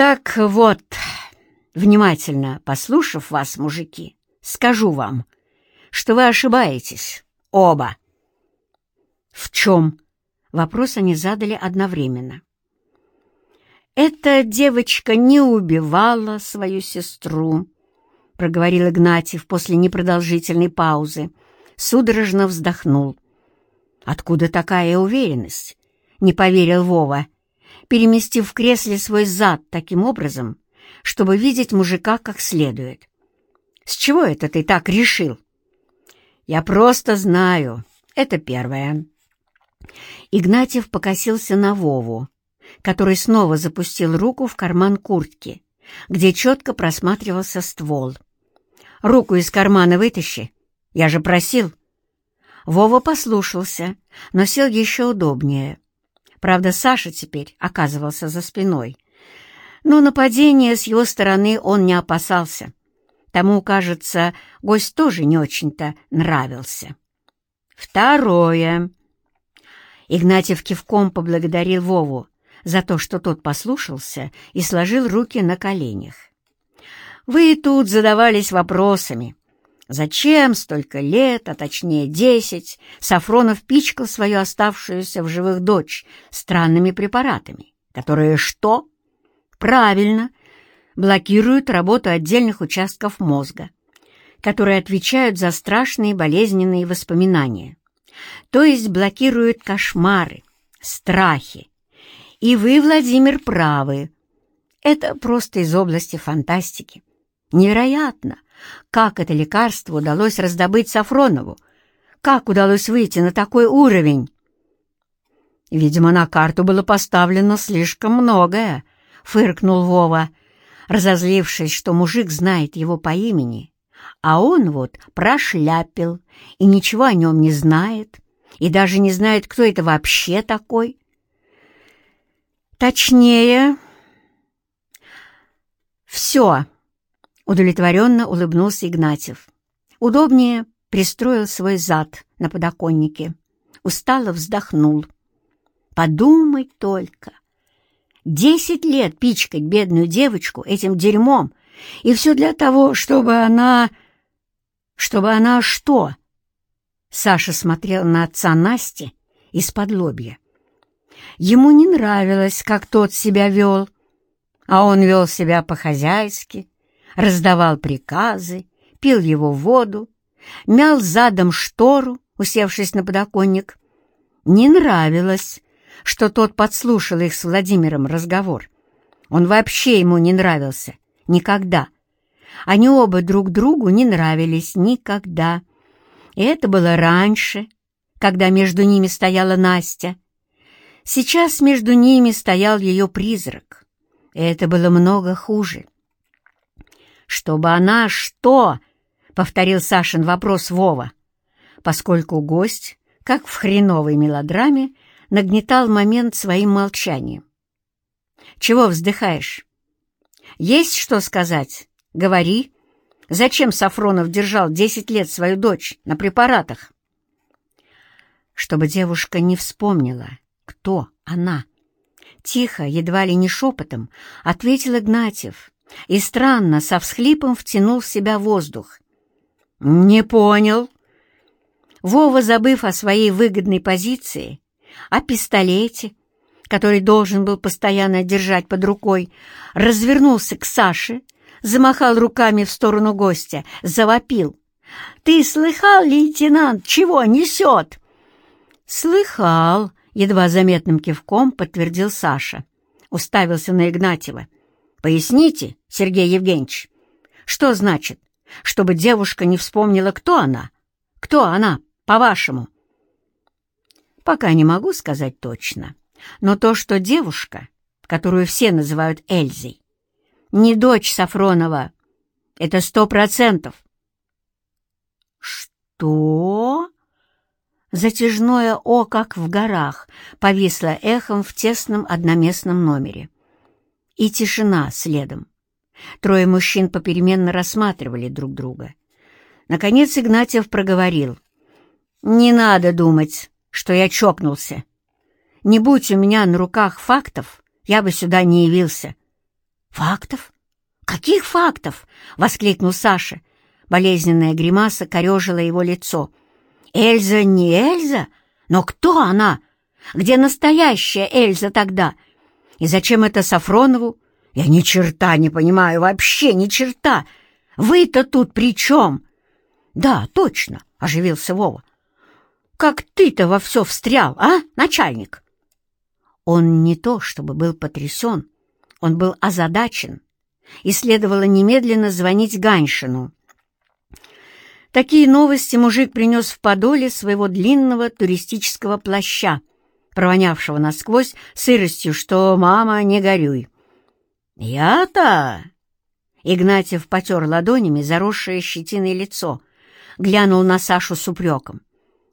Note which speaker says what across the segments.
Speaker 1: Так вот, внимательно послушав вас, мужики, скажу вам, что вы ошибаетесь, оба. В чем? Вопрос они задали одновременно. «Эта девочка не убивала свою сестру», — проговорил Игнатьев после непродолжительной паузы. Судорожно вздохнул. «Откуда такая уверенность?» — не поверил Вова, переместив в кресле свой зад таким образом, чтобы видеть мужика как следует. «С чего это ты так решил?» «Я просто знаю. Это первое». Игнатьев покосился на Вову, который снова запустил руку в карман куртки, где четко просматривался ствол. «Руку из кармана вытащи. Я же просил». Вова послушался, но сел еще удобнее. Правда, Саша теперь оказывался за спиной. Но нападения с его стороны он не опасался. Тому, кажется, гость тоже не очень-то нравился. Второе. Игнатьев кивком поблагодарил Вову за то, что тот послушался и сложил руки на коленях. «Вы тут задавались вопросами. Зачем столько лет, а точнее десять, Сафронов пичкал свою оставшуюся в живых дочь странными препаратами, которые что? Правильно, блокируют работу отдельных участков мозга, которые отвечают за страшные болезненные воспоминания, то есть блокируют кошмары, страхи, и вы, Владимир, правы. Это просто из области фантастики. Невероятно, как это лекарство удалось раздобыть Сафронову, как удалось выйти на такой уровень. Видимо, на карту было поставлено слишком многое, фыркнул Вова, разозлившись, что мужик знает его по имени, а он вот прошляпил и ничего о нем не знает, и даже не знает, кто это вообще такой. Точнее, все, удовлетворенно улыбнулся Игнатьев. Удобнее пристроил свой зад на подоконнике. Устало вздохнул. Подумай только. Десять лет пичкать бедную девочку этим дерьмом, и все для того, чтобы она... Чтобы она что? Саша смотрел на отца Насти из-под лобья. Ему не нравилось, как тот себя вел, а он вел себя по-хозяйски, раздавал приказы, пил его воду, мял задом штору, усевшись на подоконник. Не нравилось, что тот подслушал их с Владимиром разговор. Он вообще ему не нравился. Никогда. Они оба друг другу не нравились никогда. И это было раньше, когда между ними стояла Настя. Сейчас между ними стоял ее призрак, и это было много хуже. «Чтобы она что?» — повторил Сашин вопрос Вова, поскольку гость, как в хреновой мелодраме, нагнетал момент своим молчанием. «Чего вздыхаешь? Есть что сказать? Говори. Зачем Сафронов держал десять лет свою дочь на препаратах?» Чтобы девушка не вспомнила, кто она. Тихо, едва ли не шепотом, ответил Игнатьев и странно со всхлипом втянул в себя воздух. «Не понял». Вова, забыв о своей выгодной позиции, о пистолете, который должен был постоянно держать под рукой, развернулся к Саше, замахал руками в сторону гостя, завопил. «Ты слыхал, лейтенант, чего несет?» «Слыхал», Едва заметным кивком подтвердил Саша. Уставился на Игнатьева. «Поясните, Сергей Евгеньевич, что значит, чтобы девушка не вспомнила, кто она? Кто она, по-вашему?» «Пока не могу сказать точно, но то, что девушка, которую все называют Эльзой, не дочь Сафронова, это сто процентов». «Что?» Затяжное «О, как в горах» повисло эхом в тесном одноместном номере. И тишина следом. Трое мужчин попеременно рассматривали друг друга. Наконец Игнатьев проговорил. «Не надо думать, что я чокнулся. Не будь у меня на руках фактов, я бы сюда не явился». «Фактов? Каких фактов?» — воскликнул Саша. Болезненная гримаса корежила его лицо. «Эльза не Эльза? Но кто она? Где настоящая Эльза тогда? И зачем это Сафронову? Я ни черта не понимаю, вообще ни черта! Вы-то тут при чем?» «Да, точно», — оживился Вова. «Как ты-то во все встрял, а, начальник?» Он не то чтобы был потрясен, он был озадачен, и следовало немедленно звонить Ганьшину. Такие новости мужик принес в подоле своего длинного туристического плаща, провонявшего насквозь сыростью, что «мама, не горюй». «Я-то...» Игнатьев потер ладонями заросшее щетиной лицо, глянул на Сашу с упреком.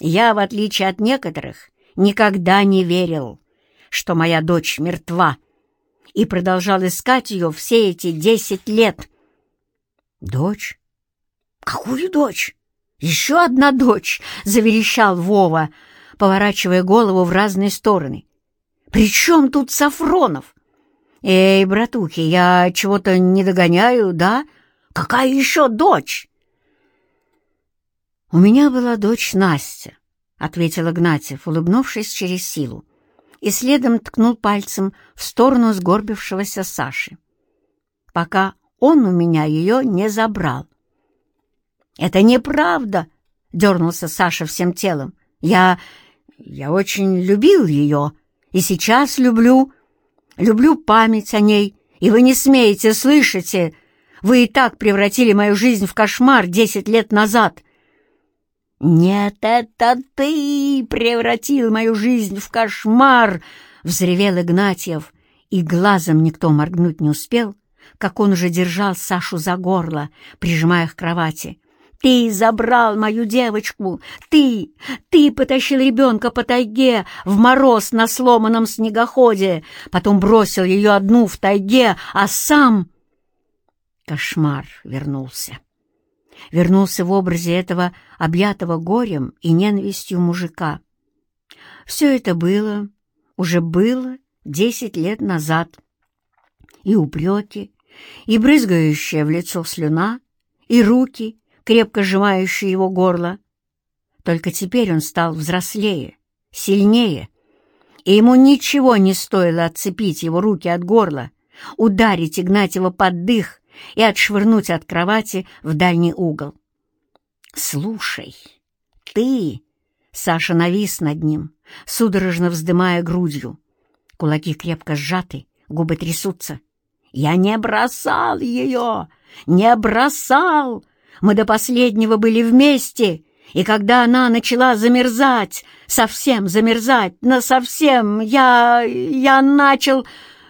Speaker 1: «Я, в отличие от некоторых, никогда не верил, что моя дочь мертва, и продолжал искать ее все эти десять лет». «Дочь? Какую дочь? Еще одна дочь!» — заверещал Вова, поворачивая голову в разные стороны. «При чем тут Сафронов?» «Эй, братухи, я чего-то не догоняю, да? Какая еще дочь?» «У меня была дочь Настя», — ответил Игнатьев, улыбнувшись через силу, и следом ткнул пальцем в сторону сгорбившегося Саши. «Пока он у меня ее не забрал». «Это неправда!» — дернулся Саша всем телом. «Я... я очень любил ее, и сейчас люблю. Люблю память о ней, и вы не смеете, слышите? Вы и так превратили мою жизнь в кошмар десять лет назад». «Нет, это ты превратил мою жизнь в кошмар!» — взревел Игнатьев, и глазом никто моргнуть не успел, как он уже держал Сашу за горло, прижимая к кровати. «Ты забрал мою девочку! Ты! Ты потащил ребенка по тайге в мороз на сломанном снегоходе, потом бросил ее одну в тайге, а сам...» Кошмар вернулся вернулся в образе этого объятого горем и ненавистью мужика. Все это было, уже было десять лет назад. И упреки, и брызгающая в лицо слюна, и руки, крепко сжимающие его горло. Только теперь он стал взрослее, сильнее, и ему ничего не стоило отцепить его руки от горла, ударить Игнатьева под дых и отшвырнуть от кровати в дальний угол. «Слушай, ты...» — Саша навис над ним, судорожно вздымая грудью. Кулаки крепко сжаты, губы трясутся. «Я не бросал ее! Не бросал! Мы до последнего были вместе!» И когда она начала замерзать, совсем замерзать, но совсем, я... я начал...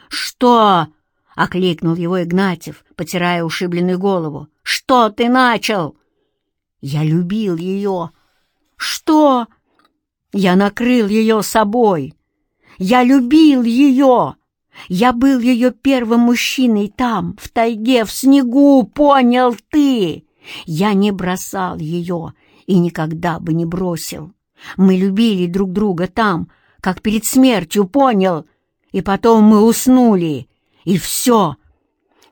Speaker 1: Что? — окликнул его Игнатьев, потирая ушибленную голову. «Что ты начал?» «Я любил ее». «Что?» «Я накрыл ее собой. Я любил ее. Я был ее первым мужчиной там, в тайге, в снегу, понял ты? Я не бросал ее и никогда бы не бросил. Мы любили друг друга там, как перед смертью, понял? И потом мы уснули» И все.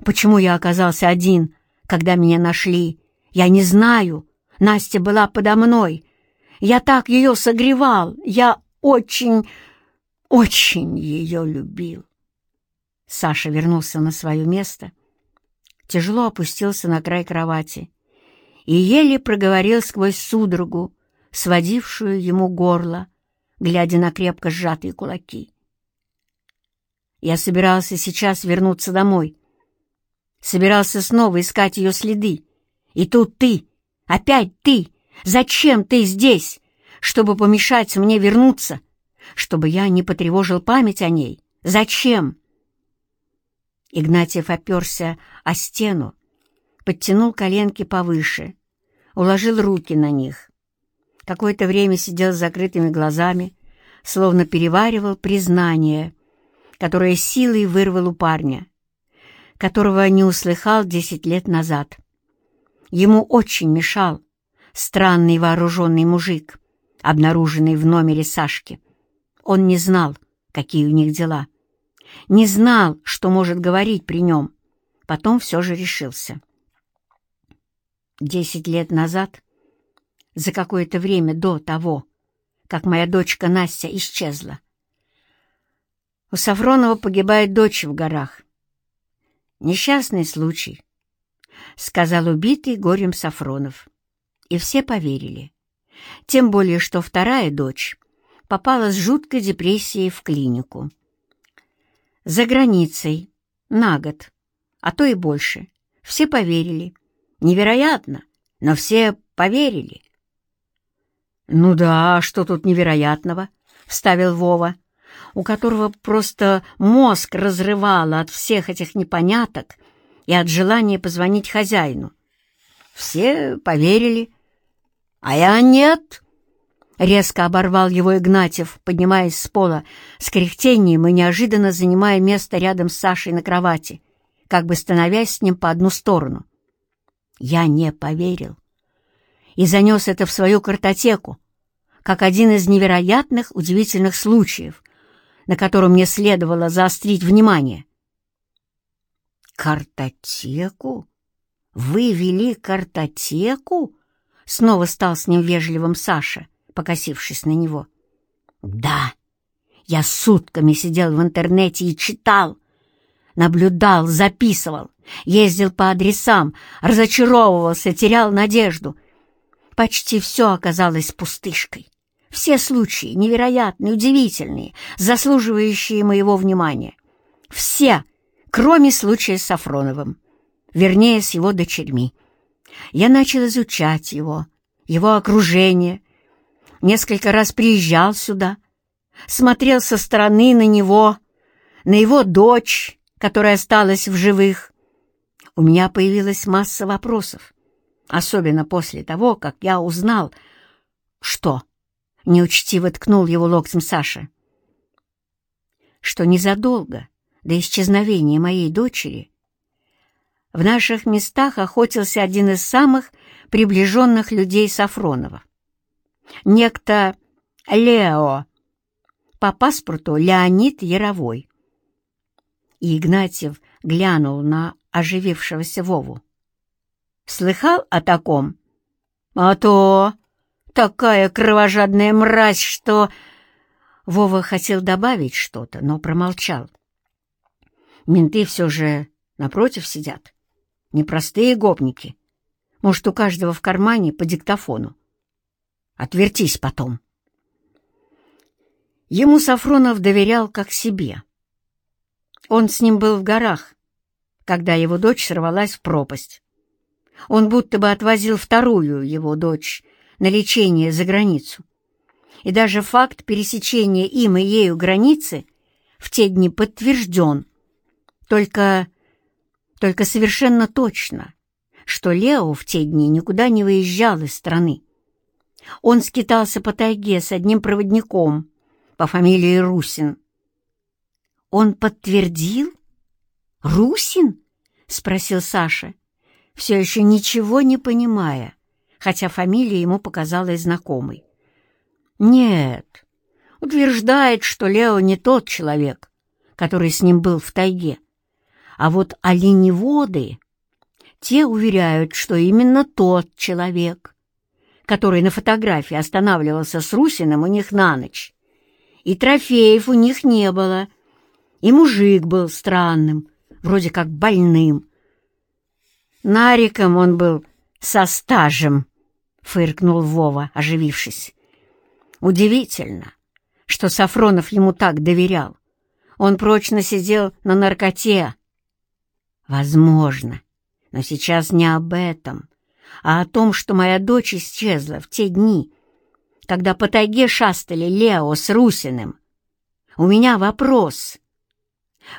Speaker 1: Почему я оказался один, когда меня нашли? Я не знаю. Настя была подо мной. Я так ее согревал. Я очень, очень ее любил. Саша вернулся на свое место, тяжело опустился на край кровати и еле проговорил сквозь судорогу, сводившую ему горло, глядя на крепко сжатые кулаки. Я собирался сейчас вернуться домой. Собирался снова искать ее следы. И тут ты, опять ты. Зачем ты здесь? Чтобы помешать мне вернуться? Чтобы я не потревожил память о ней? Зачем? Игнатьев оперся о стену, подтянул коленки повыше, уложил руки на них. Какое-то время сидел с закрытыми глазами, словно переваривал признание — которое силой вырвал у парня, которого не услыхал десять лет назад. Ему очень мешал странный вооруженный мужик, обнаруженный в номере Сашки. Он не знал, какие у них дела, не знал, что может говорить при нем, потом все же решился. Десять лет назад, за какое-то время до того, как моя дочка Настя исчезла, у Сафронова погибает дочь в горах. Несчастный случай, — сказал убитый горем Сафронов. И все поверили. Тем более, что вторая дочь попала с жуткой депрессией в клинику. За границей, на год, а то и больше. Все поверили. Невероятно, но все поверили. «Ну да, что тут невероятного?» — вставил Вова, у которого просто мозг разрывало от всех этих непоняток и от желания позвонить хозяину. Все поверили. «А я нет!» — резко оборвал его Игнатьев, поднимаясь с пола с кряхтением и неожиданно занимая место рядом с Сашей на кровати, как бы становясь с ним по одну сторону. Я не поверил и занес это в свою картотеку, как один из невероятных удивительных случаев, на котором мне следовало заострить внимание. «Картотеку? Вы вели картотеку?» Снова стал с ним вежливым Саша, покосившись на него. «Да, я сутками сидел в интернете и читал, наблюдал, записывал, ездил по адресам, разочаровывался, терял надежду. Почти все оказалось пустышкой. Все случаи невероятные, удивительные, заслуживающие моего внимания. Все, кроме случая с Сафроновым, вернее, с его дочерьми. Я начал изучать его, его окружение, несколько раз приезжал сюда, смотрел со стороны на него, на его дочь, которая осталась в живых. У меня появилась масса вопросов, особенно после того, как я узнал, что... Неучтиво ткнул его локтем Саша. Что незадолго до исчезновения моей дочери в наших местах охотился один из самых приближенных людей Сафронова. Некто Лео, по паспорту Леонид Яровой. И Игнатьев глянул на оживившегося Вову. «Слыхал о таком?» «А то! Такая кровожадная мразь, что...» Вова хотел добавить что-то, но промолчал. Менты все же напротив сидят. Непростые гопники. Может, у каждого в кармане по диктофону. Отвертись потом. Ему Сафронов доверял как себе. Он с ним был в горах, когда его дочь сорвалась в пропасть. Он будто бы отвозил вторую его дочь на лечение за границу. И даже факт пересечения им и ею границы в те дни подтвержден. Только только совершенно точно, что Лео в те дни никуда не выезжал из страны. Он скитался по тайге с одним проводником по фамилии Русин. «Он подтвердил? Русин?» — спросил Саша, все еще ничего не понимая, хотя фамилия ему показалась знакомой. «Нет, утверждает, что Лео не тот человек, который с ним был в тайге. А вот оленеводы, те уверяют, что именно тот человек, который на фотографии останавливался с Русиным у них на ночь. И трофеев у них не было, и мужик был странным, вроде как больным. Нариком он был со стажем, — фыркнул Вова, оживившись. Удивительно, что Сафронов ему так доверял. Он прочно сидел на наркоте, Возможно, но сейчас не об этом, а о том, что моя дочь исчезла в те дни, когда по тайге шастали Лео с Русиным. У меня вопрос.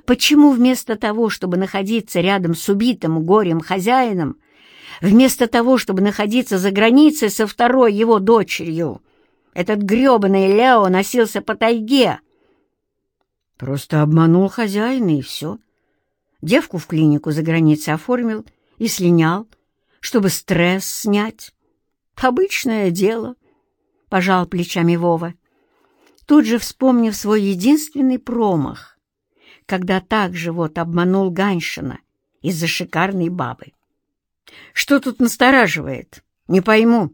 Speaker 1: Почему вместо того, чтобы находиться рядом с убитым горем хозяином, вместо того, чтобы находиться за границей со второй его дочерью, этот грёбаный Лео носился по тайге? Просто обманул хозяина, и все. Девку в клинику за границей оформил и слинял, чтобы стресс снять. Обычное дело, — пожал плечами Вова. Тут же вспомнив свой единственный промах, когда так же вот обманул Ганшина из-за шикарной бабы. Что тут настораживает? Не пойму.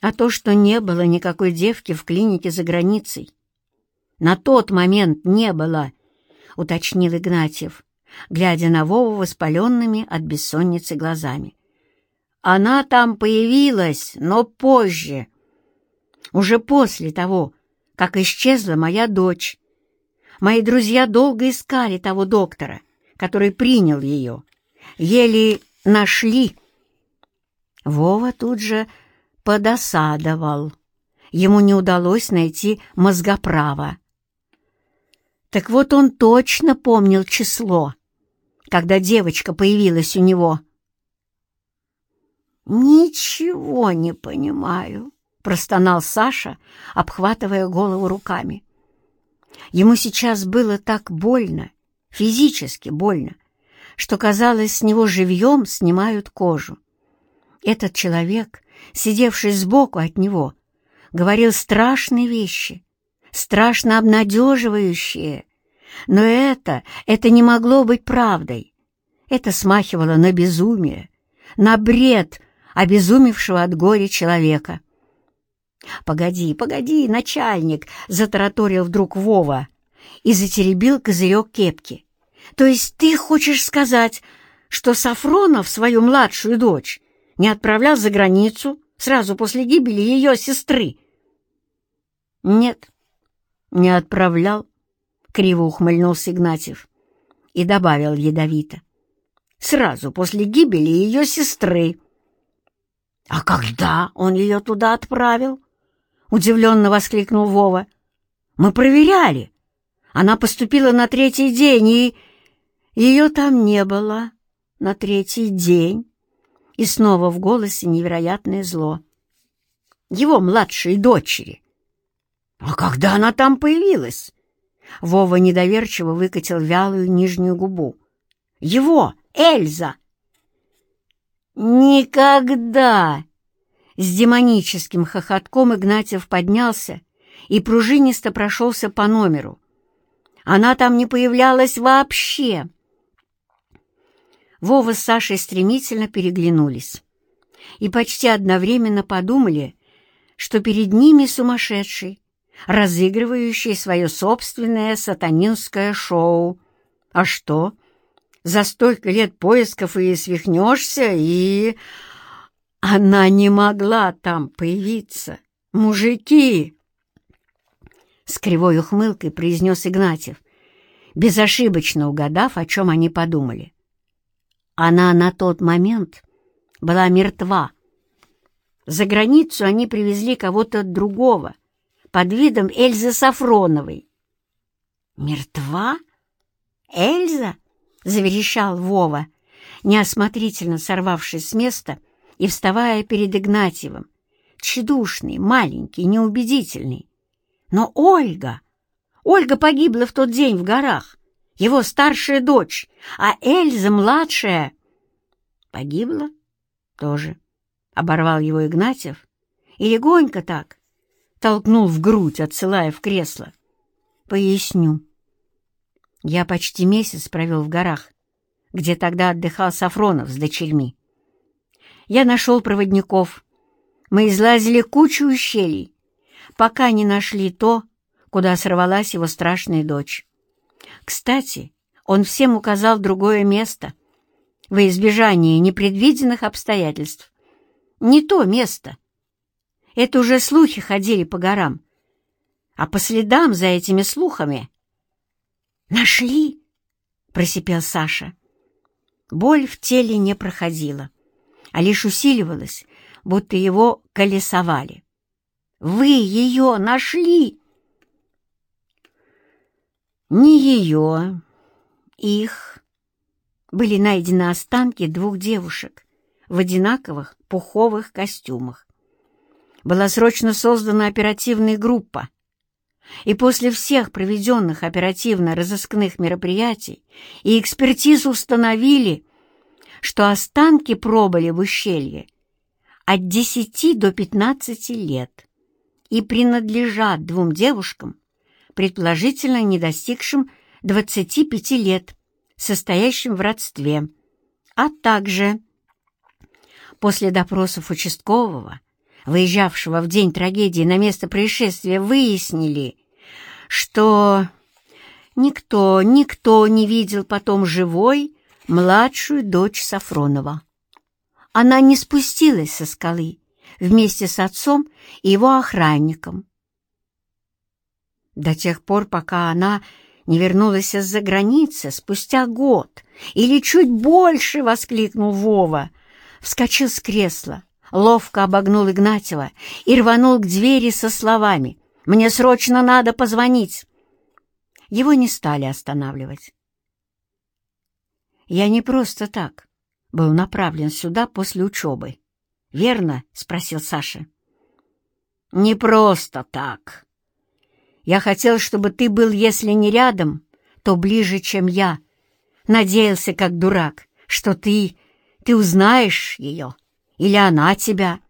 Speaker 1: А то, что не было никакой девки в клинике за границей. На тот момент не было, — уточнил Игнатьев, глядя на Вову воспаленными от бессонницы глазами. Она там появилась, но позже, уже после того, как исчезла моя дочь. Мои друзья долго искали того доктора, который принял ее. Еле нашли. Вова тут же подосадовал. Ему не удалось найти мозгоправа. Так вот он точно помнил число, когда девочка появилась у него. «Ничего не понимаю», — простонал Саша, обхватывая голову руками. Ему сейчас было так больно, физически больно, что, казалось, с него живьем снимают кожу. Этот человек, сидевший сбоку от него, говорил страшные вещи, страшно обнадеживающие. Но это, это не могло быть правдой. Это смахивало на безумие, на бред обезумевшего от горя человека. «Погоди, погоди, начальник!» — затараторил вдруг Вова и затеребил козырек кепки. «То есть ты хочешь сказать, что Сафронов свою младшую дочь не отправлял за границу сразу после гибели ее сестры?» «Нет, не отправлял», — криво ухмыльнулся Игнатьев и добавил ядовито. «Сразу после гибели ее сестры». «А когда он ее туда отправил?» Удивленно воскликнул Вова. «Мы проверяли. Она поступила на третий день, и ее там не было на третий день». И снова в голосе невероятное зло. «Его младшей дочери». «А когда она там появилась?» Вова недоверчиво выкатил вялую нижнюю губу. «Его! Эльза!» «Никогда!» С демоническим хохотком Игнатьев поднялся и пружинисто прошелся по номеру. Она там не появлялась вообще. Вова с Сашей стремительно переглянулись и почти одновременно подумали, что перед ними сумасшедший, разыгрывающий свое собственное сатанинское шоу. А что? За столько лет поисков и свихнешься, и... Она не могла там появиться. Мужики!» С кривой ухмылкой произнес Игнатьев, безошибочно угадав, о чем они подумали. Она на тот момент была мертва. За границу они привезли кого-то другого, под видом Эльзы Сафроновой. «Мертва? Эльза?» — заверещал Вова, неосмотрительно сорвавшись с места — и вставая перед Игнатьевым, тщедушный, маленький, неубедительный. Но Ольга... Ольга погибла в тот день в горах, его старшая дочь, а Эльза младшая... Погибла? Тоже. Оборвал его Игнатьев и легонько так толкнул в грудь, отсылая в кресло. Поясню. Я почти месяц провел в горах, где тогда отдыхал Сафронов с дочерьми. Я нашел проводников. Мы излазили кучу ущелий, пока не нашли то, куда сорвалась его страшная дочь. Кстати, он всем указал другое место во избежание непредвиденных обстоятельств. Не то место. Это уже слухи ходили по горам. А по следам за этими слухами... «Нашли!» — просипел Саша. Боль в теле не проходила а лишь усиливалось, будто его колесовали. «Вы ее нашли!» Не ее, их. Были найдены останки двух девушек в одинаковых пуховых костюмах. Была срочно создана оперативная группа, и после всех проведенных оперативно-розыскных мероприятий и экспертиз установили, что останки пробыли в ущелье от 10 до 15 лет и принадлежат двум девушкам, предположительно не достигшим 25 лет, состоящим в родстве, а также после допросов участкового, выезжавшего в день трагедии на место происшествия, выяснили, что никто, никто не видел потом живой младшую дочь Сафронова. Она не спустилась со скалы вместе с отцом и его охранником. До тех пор, пока она не вернулась из-за границы спустя год или чуть больше, — воскликнул Вова. Вскочил с кресла, ловко обогнул Игнатьева и рванул к двери со словами «Мне срочно надо позвонить». Его не стали останавливать. «Я не просто так был направлен сюда после учебы. Верно?» — спросил Саша. «Не просто так. Я хотел, чтобы ты был, если не рядом, то ближе, чем я. Надеялся, как дурак, что ты... ты узнаешь ее, или она тебя».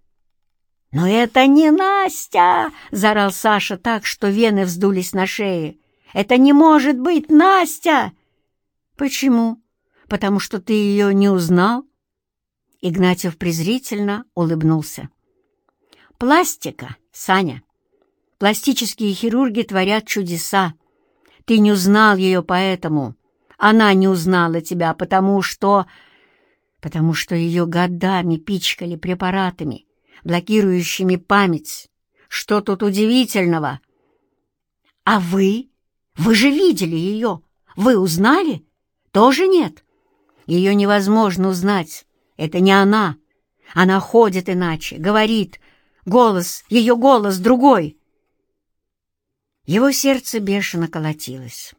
Speaker 1: «Но это не Настя!» — заорал Саша так, что вены вздулись на шее. «Это не может быть Настя!» «Почему? Потому что ты ее не узнал?» Игнатьев презрительно улыбнулся. «Пластика, Саня. Пластические хирурги творят чудеса. Ты не узнал ее поэтому. Она не узнала тебя, потому что... потому что ее годами пичкали препаратами, блокирующими память. Что тут удивительного? А вы? Вы же видели ее. Вы узнали? Тоже нет? Ее невозможно узнать. Это не она. Она ходит иначе, говорит. Голос, ее голос другой. Его сердце бешено колотилось.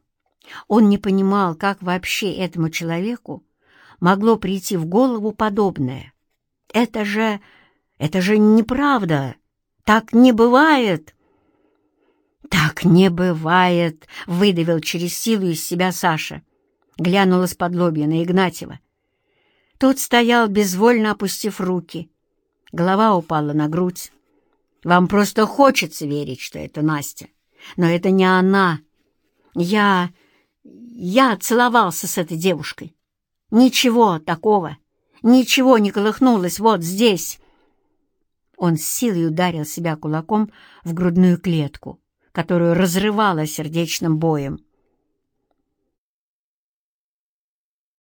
Speaker 1: Он не понимал, как вообще этому человеку могло прийти в голову подобное. Это же... это же неправда. Так не бывает. «Так не бывает!» — выдавил через силу из себя Саша. Глянула с подлобья на Игнатьева. Тот стоял, безвольно опустив руки. Голова упала на грудь. «Вам просто хочется верить, что это Настя. Но это не она. Я... я целовался с этой девушкой. Ничего такого. Ничего не колыхнулось вот здесь». Он с силой ударил себя кулаком в грудную клетку, которую разрывало сердечным боем.